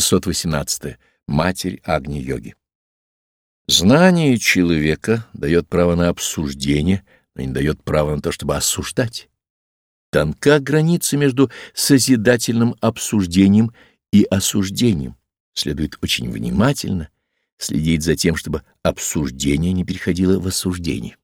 618. Матерь Агни-йоги. Знание человека дает право на обсуждение, но не дает права на то, чтобы осуждать. Тонка граница между созидательным обсуждением и осуждением. Следует очень внимательно следить за тем, чтобы обсуждение не переходило в осуждение.